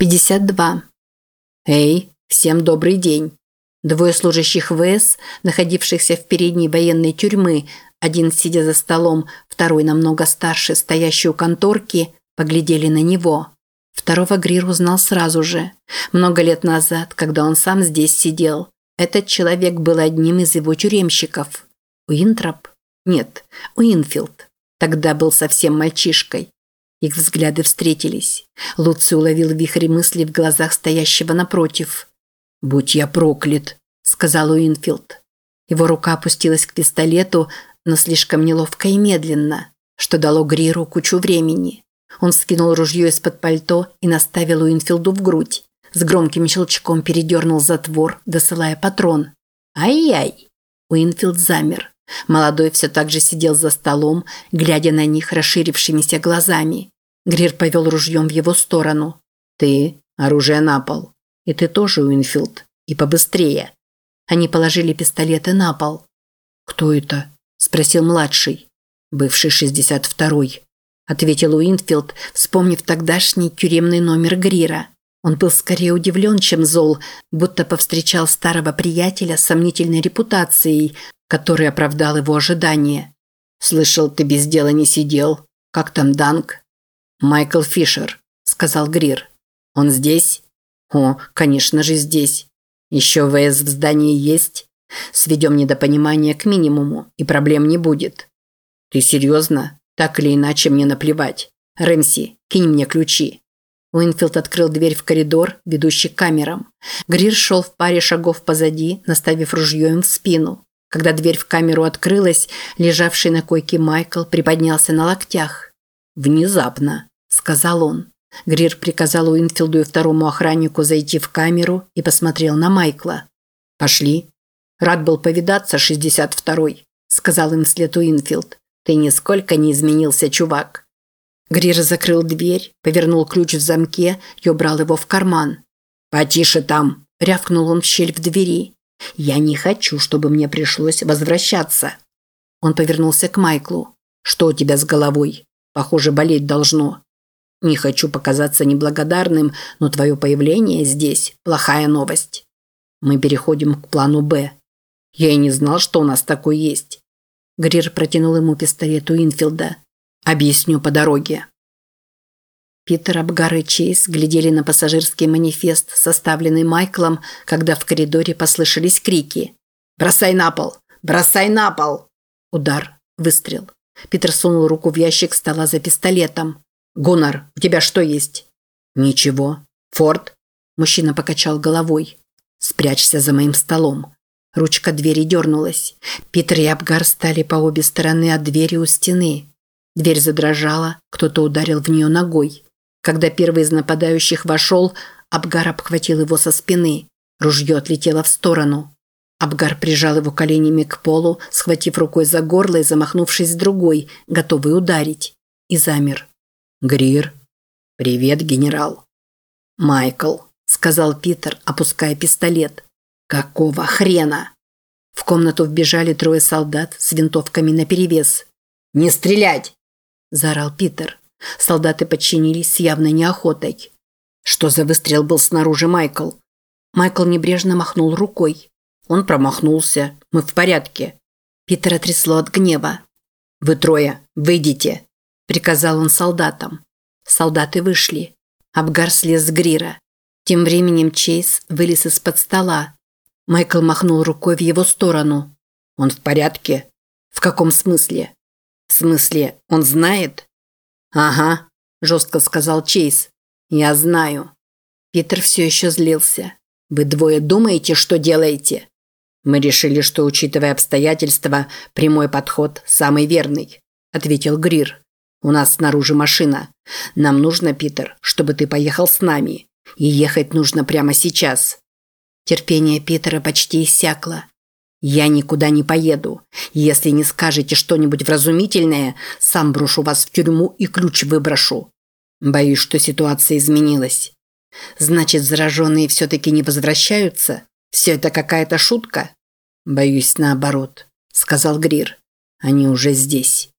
52. Эй, всем добрый день. Двое служащих ВС, находившихся в передней военной тюрьмы, один сидя за столом, второй намного старше, стоящий у конторки, поглядели на него. Второго Грир узнал сразу же. Много лет назад, когда он сам здесь сидел, этот человек был одним из его тюремщиков. Уинтроп? Нет, Уинфилд. Тогда был совсем мальчишкой. Их взгляды встретились. Луций уловил вихрь мыслей в глазах стоящего напротив. «Будь я проклят», – сказал Уинфилд. Его рука опустилась к пистолету, но слишком неловко и медленно, что дало Гриру кучу времени. Он скинул ружье из-под пальто и наставил Уинфилду в грудь. С громким щелчком передернул затвор, досылая патрон. «Ай-яй!» Уинфилд замер. Молодой все так же сидел за столом, глядя на них расширившимися глазами. Грир повел ружьем в его сторону. «Ты – оружие на пол. И ты тоже, Уинфилд. И побыстрее». Они положили пистолеты на пол. «Кто это?» – спросил младший. «Бывший 62-й», – ответил Уинфилд, вспомнив тогдашний тюремный номер Грира. Он был скорее удивлен, чем зол, будто повстречал старого приятеля с сомнительной репутацией, который оправдал его ожидания. «Слышал, ты без дела не сидел. Как там Данк?» «Майкл Фишер», – сказал Грир. «Он здесь?» «О, конечно же здесь. Еще ВС в здании есть. Сведем недопонимание к минимуму, и проблем не будет». «Ты серьезно? Так или иначе мне наплевать. Рэмси, кинь мне ключи». Уинфилд открыл дверь в коридор, ведущий к камерам. Грир шел в паре шагов позади, наставив ружье им в спину. Когда дверь в камеру открылась, лежавший на койке Майкл приподнялся на локтях. «Внезапно», – сказал он. Грир приказал Уинфилду и второму охраннику зайти в камеру и посмотрел на Майкла. «Пошли». «Рад был повидаться, 62-й», – сказал им вслед Уинфилд. «Ты нисколько не изменился, чувак». Грир закрыл дверь, повернул ключ в замке и убрал его в карман. «Потише там!» – рявкнул он в щель в двери. Я не хочу, чтобы мне пришлось возвращаться. Он повернулся к Майклу. Что у тебя с головой? Похоже, болеть должно. Не хочу показаться неблагодарным, но твое появление здесь – плохая новость. Мы переходим к плану «Б». Я и не знал, что у нас такой есть. Грир протянул ему пистолет Уинфилда. Объясню по дороге. Питер, Абгар и Чейз глядели на пассажирский манифест, составленный Майклом, когда в коридоре послышались крики. «Бросай на пол! Бросай на пол!» Удар. Выстрел. Питер сунул руку в ящик стола за пистолетом. «Гуннар, у тебя что есть?» «Ничего. Форд?» Мужчина покачал головой. «Спрячься за моим столом». Ручка двери дернулась. Питер и Абгар стали по обе стороны от двери у стены. Дверь задрожала, кто-то ударил в нее ногой. Когда первый из нападающих вошел, Абгар обхватил его со спины. Ружье отлетело в сторону. Абгар прижал его коленями к полу, схватив рукой за горло и замахнувшись другой, готовый ударить. И замер. «Грир?» «Привет, генерал». «Майкл», – сказал Питер, опуская пистолет. «Какого хрена?» В комнату вбежали трое солдат с винтовками наперевес. «Не стрелять!» – заорал Питер. Солдаты подчинились с явной неохотой. Что за выстрел был снаружи, Майкл? Майкл небрежно махнул рукой. Он промахнулся. Мы в порядке. Питера трясло от гнева. «Вы трое, выйдите!» – приказал он солдатам. Солдаты вышли. Абгар слез с грира. Тем временем Чейз вылез из-под стола. Майкл махнул рукой в его сторону. «Он в порядке?» «В каком смысле?» «В смысле, он знает?» «Ага», – жестко сказал Чейз. «Я знаю». Питер все еще злился. «Вы двое думаете, что делаете?» «Мы решили, что, учитывая обстоятельства, прямой подход самый верный», – ответил Грир. «У нас снаружи машина. Нам нужно, Питер, чтобы ты поехал с нами. И ехать нужно прямо сейчас». Терпение Питера почти иссякло. «Я никуда не поеду. Если не скажете что-нибудь вразумительное, сам брошу вас в тюрьму и ключ выброшу. Боюсь, что ситуация изменилась. Значит, зараженные все-таки не возвращаются? Все это какая-то шутка?» «Боюсь, наоборот», – сказал Грир. «Они уже здесь».